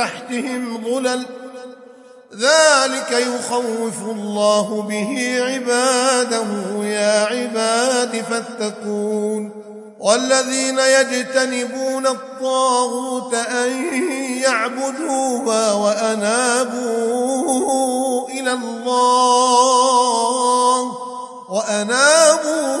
تحتهم ظلل ذلك يخوف الله به عباده يا عباد فاتقون. والذين يجتنبون الطاغوت أن يعبدوها وأنابوا إلى الله وأنابوا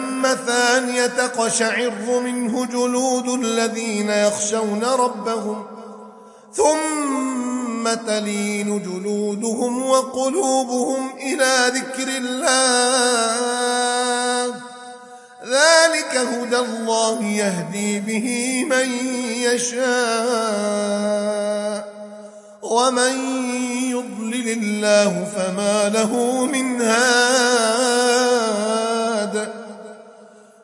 مثانية تقشعر منه جلود الذين يخشون ربهم ثم تلين جلودهم وقلوبهم إلى ذكر الله. ذلك هدى الله يهدي به من يشاء ومن يضلل الله فما له من هاد.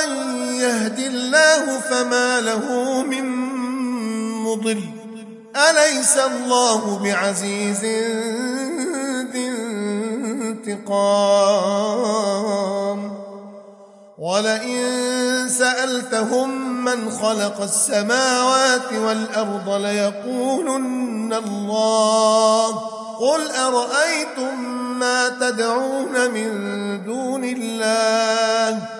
ومن يهد الله فما له من مضل. أليس الله بعزيز ذي انتقام؟ ولئن سألتهم من خلق السماوات والأرض ليقولن الله. قل أرأيتم ما تدعون من دون الله؟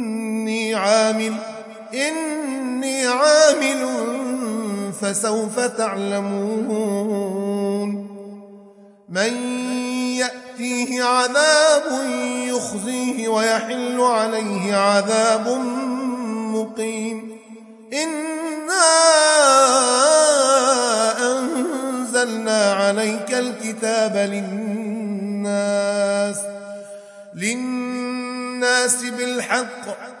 إني عامل إني عامل فسوف تعلمون. من يأتيه عذاب يخزيه ويحل عليه عذاب مقيم. إنا أنزلنا عليك الكتاب للناس للناس بالحق.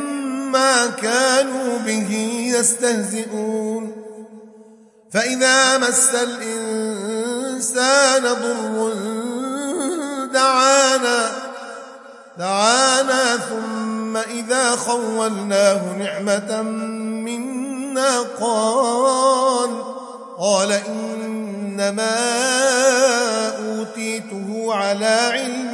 ما كانوا به يستهزئون. فإذا مس الإنسان ضر دعانا دعانا ثم إذا خولناه نعمة منا قال قال إنما أوتيته على علم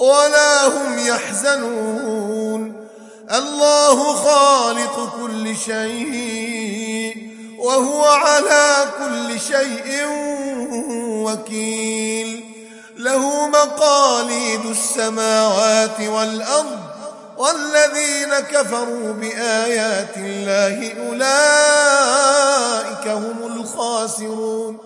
ولا هم يحزنون. الله خالق كل شيء وهو على كل شيء وكيل. له مقاليد السماوات والأرض والذين كفروا بآيات الله أولئك هم الخاسرون.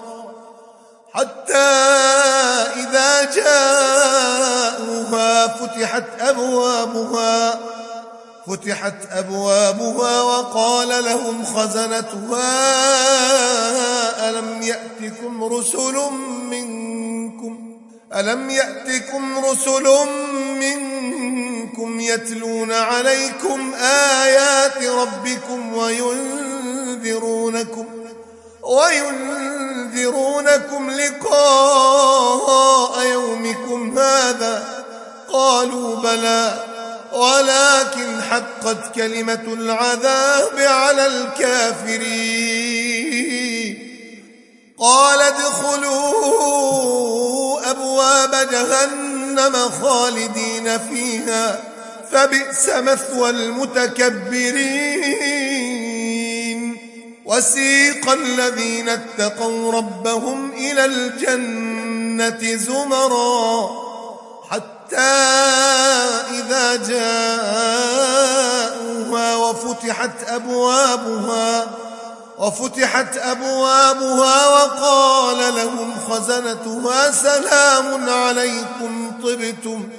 حتى إذا جاءوها فتحت أبوابها فتحت أبوابها وقال لهم خزنتها ألم يأتكم رسل منكم؟ ألم يأتكم رسل منكم يتلون عليكم آيات ربكم وينذرونكم؟ وينذرونكم لقاء يومكم هذا قالوا بلى ولكن حقت كلمة العذاب على الكافرين. قال ادخلوا أبواب جهنم خالدين فيها فبئس مثوى المتكبرين. وسيق الذين اتقوا ربهم إلى الجنة زمرا حتى إذا جاءوها وفتحت أبوابها وفتحت أبوابها وقال لهم خزنتها سلام عليكم طبتم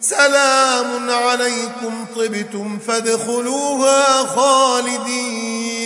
سلام عليكم طبتم فادخلوها خالدين